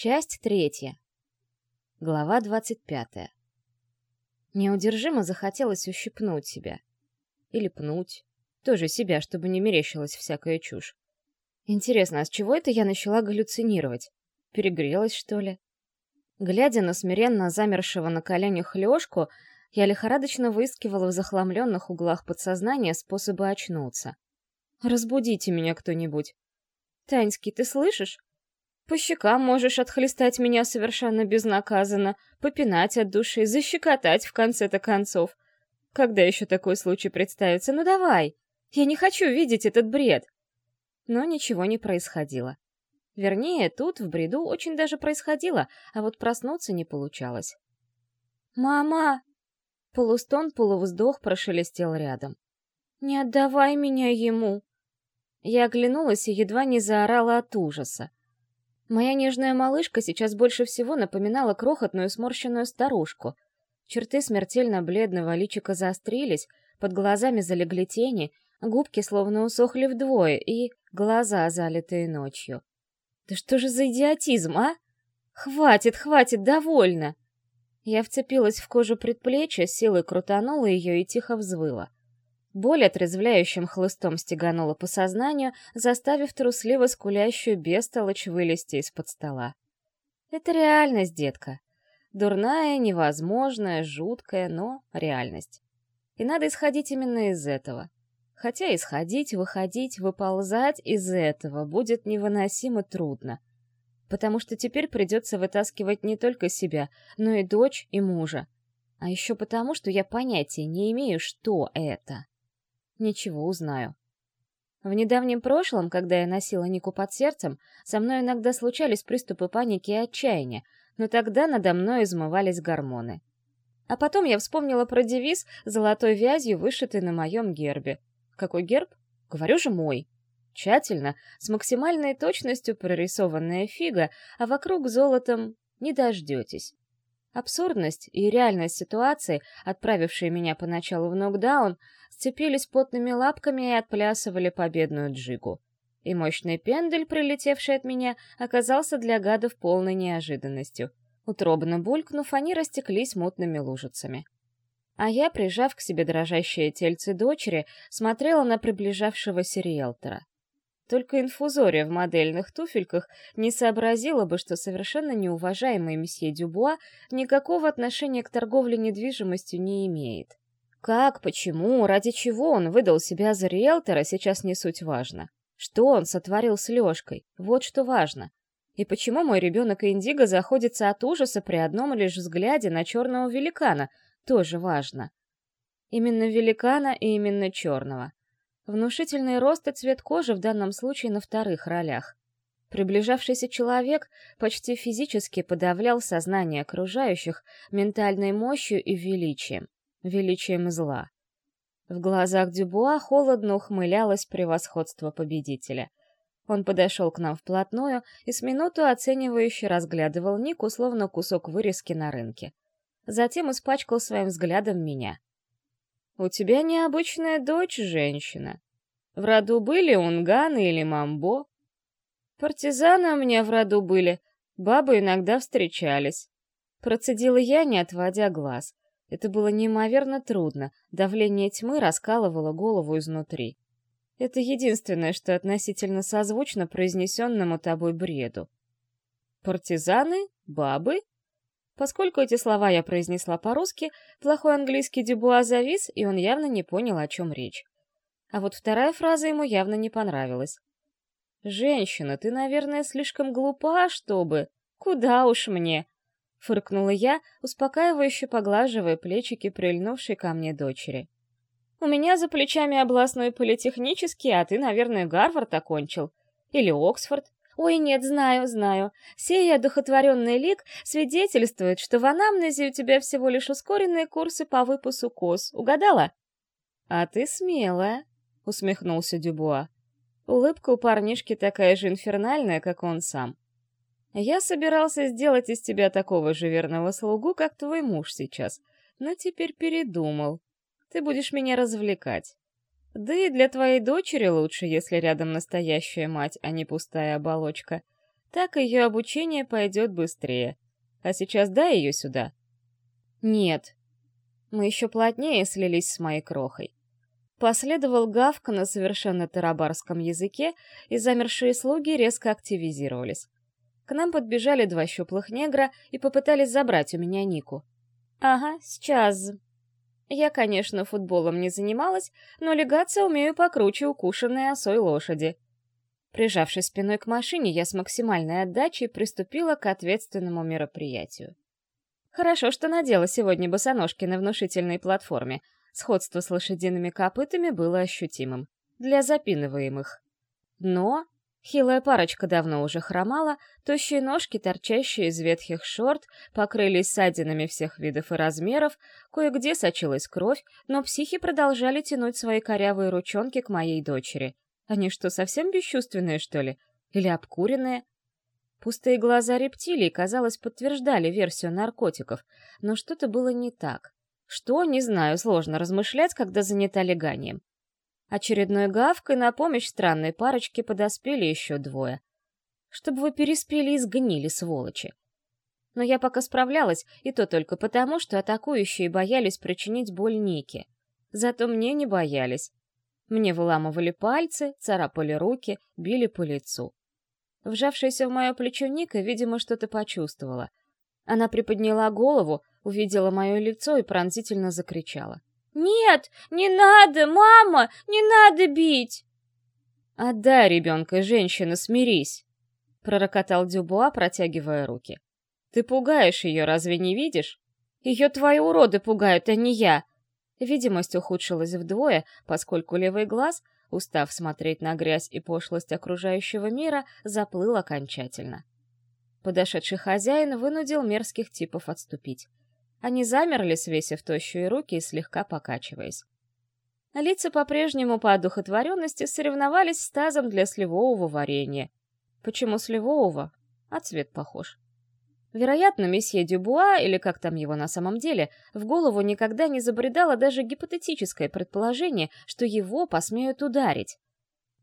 Часть третья. Глава двадцать пятая. Неудержимо захотелось ущипнуть себя. Или пнуть. Тоже себя, чтобы не мерещилась всякая чушь. Интересно, а с чего это я начала галлюцинировать? Перегрелась, что ли? Глядя на смиренно замершего на коленях Лёшку, я лихорадочно выискивала в захламленных углах подсознания способы очнуться. «Разбудите меня кто-нибудь!» «Таньский, ты слышишь? По щекам можешь отхлестать меня совершенно безнаказанно, попинать от души, защекотать в конце-то концов. Когда еще такой случай представится? Ну давай! Я не хочу видеть этот бред!» Но ничего не происходило. Вернее, тут, в бреду, очень даже происходило, а вот проснуться не получалось. «Мама!» Полустон, полувздох прошелестел рядом. «Не отдавай меня ему!» Я оглянулась и едва не заорала от ужаса. Моя нежная малышка сейчас больше всего напоминала крохотную сморщенную старушку. Черты смертельно бледного личика заострились, под глазами залегли тени, губки словно усохли вдвое и глаза, залитые ночью. «Да что же за идиотизм, а? Хватит, хватит, довольно!» Я вцепилась в кожу предплечья, силой крутанула ее и тихо взвыла. Боль отрезвляющим хлыстом стеганула по сознанию, заставив трусливо скулящую бестолочь вылезти из-под стола. Это реальность, детка. Дурная, невозможная, жуткая, но реальность. И надо исходить именно из этого. Хотя исходить, выходить, выползать из этого будет невыносимо трудно. Потому что теперь придется вытаскивать не только себя, но и дочь, и мужа. А еще потому, что я понятия не имею, что это. Ничего, узнаю. В недавнем прошлом, когда я носила Нику под сердцем, со мной иногда случались приступы паники и отчаяния, но тогда надо мной измывались гормоны. А потом я вспомнила про девиз золотой вязью, вышитый на моем гербе. Какой герб? Говорю же, мой. Тщательно, с максимальной точностью прорисованная фига, а вокруг золотом не дождетесь. Абсурдность и реальность ситуации, отправившие меня поначалу в нокдаун, сцепились потными лапками и отплясывали победную джигу. И мощный пендель, прилетевший от меня, оказался для гадов полной неожиданностью. Утробно булькнув, они растеклись мутными лужицами. А я, прижав к себе дрожащее тельце дочери, смотрела на приближавшегося риэлтора. Только инфузория в модельных туфельках не сообразила бы, что совершенно неуважаемый месье Дюбуа никакого отношения к торговле недвижимостью не имеет. Как, почему, ради чего он выдал себя за риэлтора, сейчас не суть важно. Что он сотворил с Лёшкой, вот что важно. И почему мой ребенок Индиго заходится от ужаса при одном лишь взгляде на черного великана, тоже важно. Именно великана и именно черного. Внушительный рост и цвет кожи в данном случае на вторых ролях. Приближавшийся человек почти физически подавлял сознание окружающих ментальной мощью и величием, величием зла. В глазах Дюбуа холодно ухмылялось превосходство победителя. Он подошел к нам вплотную и с минуту оценивающе разглядывал Нику, словно кусок вырезки на рынке. Затем испачкал своим взглядом меня. «У тебя необычная дочь, женщина. В роду были унганы или мамбо?» «Партизаны у меня в роду были, бабы иногда встречались». Процедила я, не отводя глаз. Это было неимоверно трудно, давление тьмы раскалывало голову изнутри. Это единственное, что относительно созвучно произнесенному тобой бреду. «Партизаны? Бабы?» Поскольку эти слова я произнесла по-русски, плохой английский Дюбуа завис, и он явно не понял, о чем речь. А вот вторая фраза ему явно не понравилась. «Женщина, ты, наверное, слишком глупа, чтобы...» «Куда уж мне!» — фыркнула я, успокаивающе поглаживая плечики прильнувшей ко мне дочери. «У меня за плечами областной политехнический, а ты, наверное, Гарвард окончил. Или Оксфорд. Ой, нет, знаю, знаю. Сей одухотворенный лик свидетельствует, что в анамнезе у тебя всего лишь ускоренные курсы по выпуску кос. Угадала? А ты смелая, усмехнулся Дюбуа. Улыбка у парнишки такая же инфернальная, как он сам. Я собирался сделать из тебя такого же верного слугу, как твой муж сейчас, но теперь передумал. Ты будешь меня развлекать. Да и для твоей дочери лучше, если рядом настоящая мать, а не пустая оболочка. так ее обучение пойдет быстрее. А сейчас дай ее сюда. Нет. Мы еще плотнее слились с моей крохой. Последовал гавка на совершенно тарабарском языке, и замершие слуги резко активизировались. К нам подбежали два щуплых негра и попытались забрать у меня Нику. «Ага, сейчас». Я, конечно, футболом не занималась, но легаться умею покруче укушенной осой лошади. Прижавшись спиной к машине, я с максимальной отдачей приступила к ответственному мероприятию. Хорошо, что надела сегодня босоножки на внушительной платформе. Сходство с лошадиными копытами было ощутимым. Для запинываемых. Но хилая парочка давно уже хромала, тощие ножки, торчащие из ветхих шорт, покрылись ссадинами всех видов и размеров, кое-где сочилась кровь, но психи продолжали тянуть свои корявые ручонки к моей дочери — они что, совсем бесчувственные, что ли? Или обкуренные? Пустые глаза рептилий, казалось, подтверждали версию наркотиков, но что-то было не так. Что, не знаю, сложно размышлять, когда занята леганием. Очередной гавкой на помощь странной парочке подоспели еще двое. Чтобы вы переспели и сгнили, сволочи. Но я пока справлялась, и то только потому, что атакующие боялись причинить боль Нике. Зато мне не боялись. Мне выламывали пальцы, царапали руки, били по лицу. Вжавшаяся в мое плечо Ника, видимо, что-то почувствовала. Она приподняла голову, увидела мое лицо и пронзительно закричала. «Нет, не надо, мама, не надо бить!» «Отдай ребенка, женщина, смирись!» — пророкотал Дюбуа, протягивая руки. «Ты пугаешь ее, разве не видишь? Ее твои уроды пугают, а не я!» Видимость ухудшилась вдвое, поскольку левый глаз, устав смотреть на грязь и пошлость окружающего мира, заплыл окончательно. Подошедший хозяин вынудил мерзких типов отступить. Они замерли, свесив тощие руки и слегка покачиваясь. Лица по-прежнему по одухотворенности соревновались с тазом для сливового варенья. Почему сливового? А цвет похож. Вероятно, месье Дюбуа, или как там его на самом деле, в голову никогда не забредало даже гипотетическое предположение, что его посмеют ударить.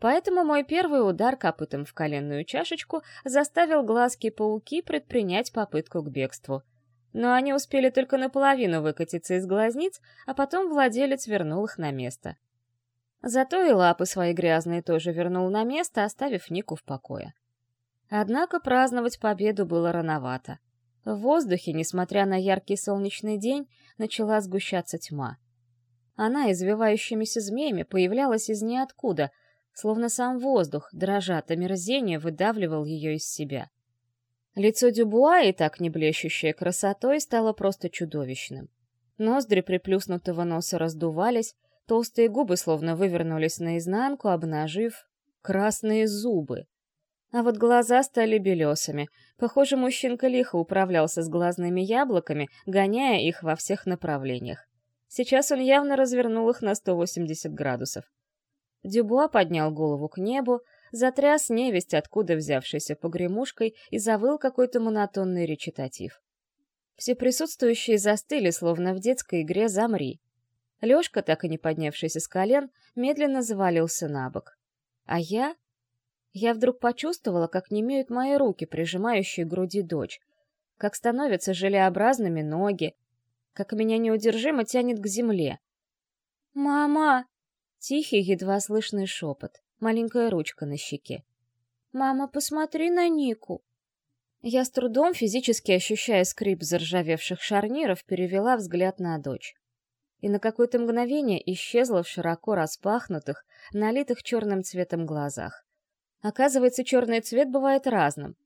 Поэтому мой первый удар копытом в коленную чашечку заставил глазки-пауки предпринять попытку к бегству. Но они успели только наполовину выкатиться из глазниц, а потом владелец вернул их на место. Зато и лапы свои грязные тоже вернул на место, оставив Нику в покое. Однако праздновать победу было рановато. В воздухе, несмотря на яркий солнечный день, начала сгущаться тьма. Она извивающимися змеями появлялась из ниоткуда, словно сам воздух, дрожа от омерзения, выдавливал ее из себя. Лицо Дюбуа, и так не блещущее красотой, стало просто чудовищным. Ноздри приплюснутого носа раздувались, толстые губы словно вывернулись наизнанку, обнажив красные зубы. А вот глаза стали белесами. Похоже, мужчинка лихо управлялся с глазными яблоками, гоняя их во всех направлениях. Сейчас он явно развернул их на 180 градусов. Дюбуа поднял голову к небу, затряс невесть, откуда взявшейся погремушкой, и завыл какой-то монотонный речитатив. Все присутствующие застыли, словно в детской игре «Замри». Лёшка, так и не поднявшийся с колен, медленно завалился на бок. А я я вдруг почувствовала, как немеют мои руки, прижимающие к груди дочь, как становятся желеобразными ноги, как меня неудержимо тянет к земле. «Мама!» — тихий, едва слышный шепот, маленькая ручка на щеке. «Мама, посмотри на Нику!» Я с трудом, физически ощущая скрип заржавевших шарниров, перевела взгляд на дочь. И на какое-то мгновение исчезла в широко распахнутых, налитых черным цветом глазах. Оказывается, черный цвет бывает разным.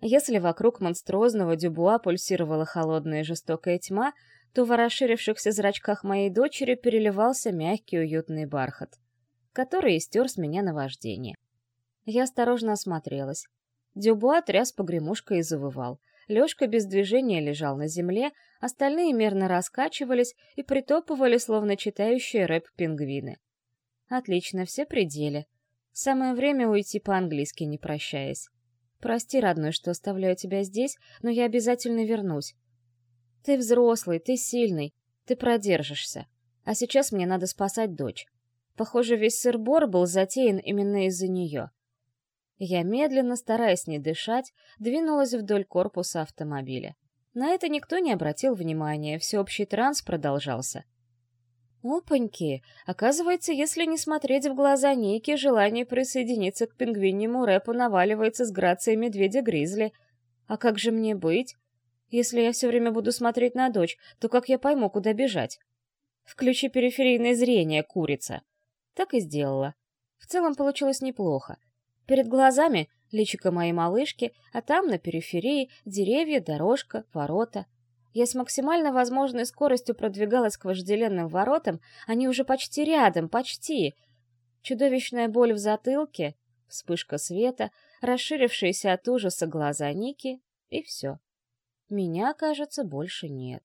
Если вокруг монструозного дюбуа пульсировала холодная и жестокая тьма, то в расширившихся зрачках моей дочери переливался мягкий уютный бархат, который истер с меня наваждение. Я осторожно осмотрелась. Дюбуа тряс погремушкой и завывал. Лёшка без движения лежал на земле, остальные мерно раскачивались и притопывали, словно читающие рэп-пингвины. Отлично, все пределы. Самое время уйти по-английски, не прощаясь. Прости, родной, что оставляю тебя здесь, но я обязательно вернусь. Ты взрослый, ты сильный, ты продержишься. А сейчас мне надо спасать дочь. Похоже, весь сыр-бор был затеян именно из-за нее. Я медленно, стараясь не дышать, двинулась вдоль корпуса автомобиля. На это никто не обратил внимания, всеобщий транс продолжался. Опаньки! Оказывается, если не смотреть в глаза Ники, желание присоединиться к пингвиннему рэпу наваливается с грацией медведя-гризли. А как же мне быть? Если я все время буду смотреть на дочь, то как я пойму, куда бежать? Включи периферийное зрение, курица. Так и сделала. В целом получилось неплохо. Перед глазами — личико моей малышки, а там, на периферии, деревья, дорожка, ворота. Я с максимально возможной скоростью продвигалась к вожделенным воротам, они уже почти рядом, почти. Чудовищная боль в затылке, вспышка света, расширившиеся от ужаса глаза Ники, и все. Меня, кажется, больше нет.